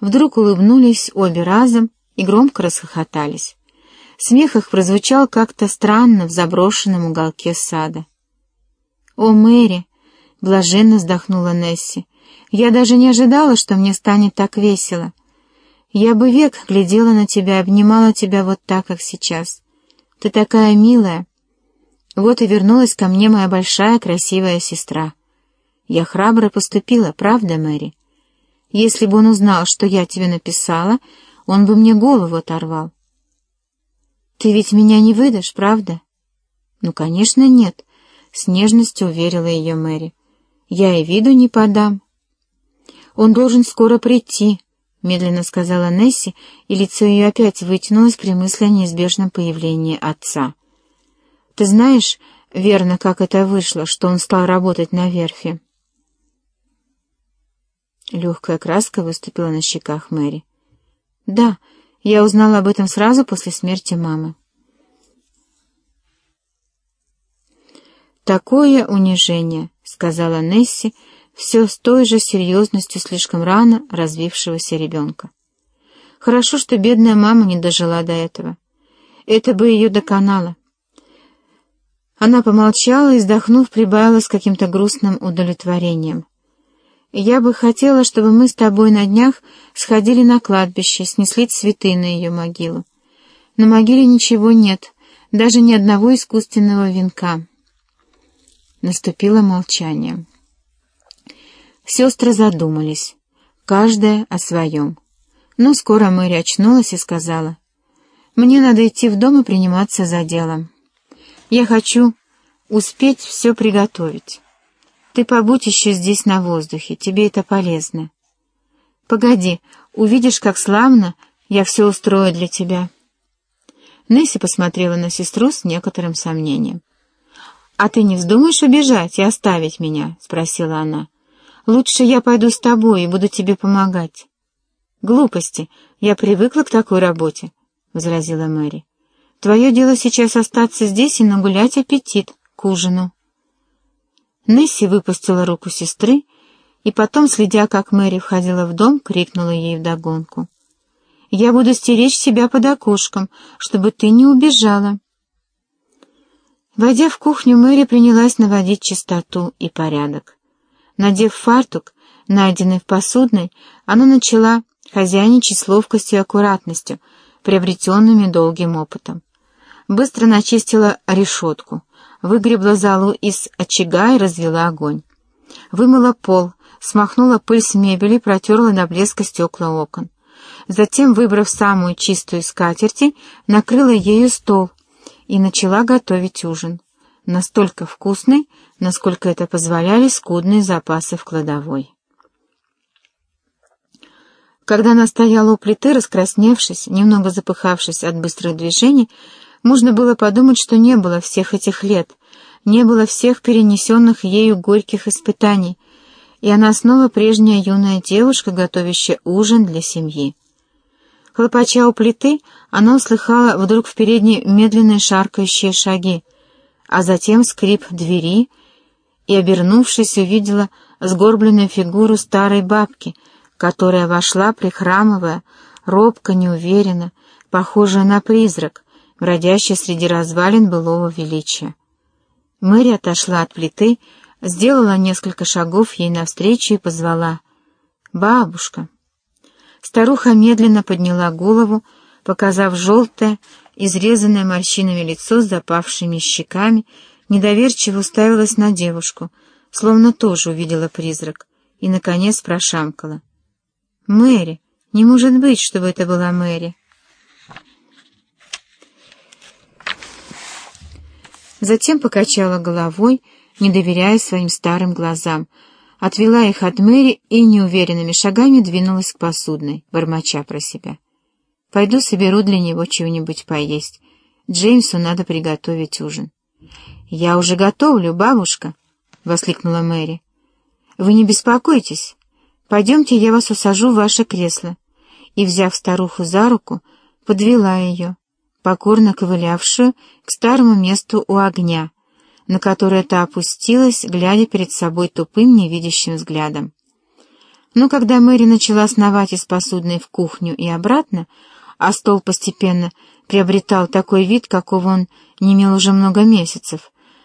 вдруг улыбнулись обе разом и громко расхохотались. Смех их прозвучал как-то странно в заброшенном уголке сада. «О, Мэри!» — блаженно вздохнула Несси. «Я даже не ожидала, что мне станет так весело. Я бы век глядела на тебя обнимала тебя вот так, как сейчас. Ты такая милая. Вот и вернулась ко мне моя большая красивая сестра. Я храбро поступила, правда, Мэри? Если бы он узнал, что я тебе написала, он бы мне голову оторвал. Ты ведь меня не выдашь, правда? Ну, конечно, нет, — с нежностью уверила ее Мэри. Я и виду не подам. Он должен скоро прийти, — медленно сказала Несси, и лицо ее опять вытянулось при мысли о неизбежном появлении отца. «Ты знаешь, верно, как это вышло, что он стал работать на верфи?» Легкая краска выступила на щеках Мэри. «Да, я узнала об этом сразу после смерти мамы». «Такое унижение», — сказала Несси, — все с той же серьезностью слишком рано развившегося ребенка. Хорошо, что бедная мама не дожила до этого. Это бы ее доконало. Она помолчала и, вздохнув, прибавила с каким-то грустным удовлетворением. «Я бы хотела, чтобы мы с тобой на днях сходили на кладбище, снесли цветы на ее могилу. На могиле ничего нет, даже ни одного искусственного венка». Наступило молчание. Сестры задумались, каждая о своем. Но скоро Мэри очнулась и сказала, «Мне надо идти в дом и приниматься за делом. Я хочу успеть все приготовить. Ты побудь еще здесь на воздухе, тебе это полезно. Погоди, увидишь, как славно я все устрою для тебя». Несси посмотрела на сестру с некоторым сомнением. «А ты не вздумаешь убежать и оставить меня?» — спросила она. Лучше я пойду с тобой и буду тебе помогать. Глупости, я привыкла к такой работе, — возразила Мэри. Твое дело сейчас остаться здесь и нагулять аппетит к ужину. Несси выпустила руку сестры и потом, следя, как Мэри входила в дом, крикнула ей вдогонку. «Я буду стеречь себя под окошком, чтобы ты не убежала». Войдя в кухню, Мэри принялась наводить чистоту и порядок. Надев фартук, найденный в посудной, она начала хозяйничать с ловкостью и аккуратностью, приобретенными долгим опытом. Быстро начистила решетку, выгребла залу из очага и развела огонь. Вымыла пол, смахнула пыль с мебели, протерла до блеска стекла окон. Затем, выбрав самую чистую скатерти, накрыла ею стол и начала готовить ужин настолько вкусной, насколько это позволяли скудные запасы в кладовой. Когда она стояла у плиты, раскрасневшись, немного запыхавшись от быстрых движений, можно было подумать, что не было всех этих лет, не было всех перенесенных ею горьких испытаний, и она снова прежняя юная девушка, готовящая ужин для семьи. Хлопача у плиты, она услыхала вдруг в передней медленные шаркающие шаги, а затем скрип двери и, обернувшись, увидела сгорбленную фигуру старой бабки, которая вошла, прихрамывая, робко, неуверенно, похожая на призрак, бродящий среди развалин былого величия. Мэри отошла от плиты, сделала несколько шагов ей навстречу и позвала «Бабушка». Старуха медленно подняла голову, показав желтое, изрезанное морщинами лицо с запавшими щеками, недоверчиво уставилась на девушку, словно тоже увидела призрак, и, наконец, прошамкала. «Мэри! Не может быть, чтобы это была Мэри!» Затем покачала головой, не доверяя своим старым глазам, отвела их от Мэри и неуверенными шагами двинулась к посудной, бормоча про себя. Пойду соберу для него чего-нибудь поесть. Джеймсу надо приготовить ужин. «Я уже готовлю, бабушка!» — воскликнула Мэри. «Вы не беспокойтесь. Пойдемте, я вас усажу в ваше кресло». И, взяв старуху за руку, подвела ее, покорно ковылявшую к старому месту у огня, на которое та опустилась, глядя перед собой тупым невидящим взглядом. Но когда Мэри начала сновать из посудной в кухню и обратно, а стол постепенно приобретал такой вид, какого он не имел уже много месяцев,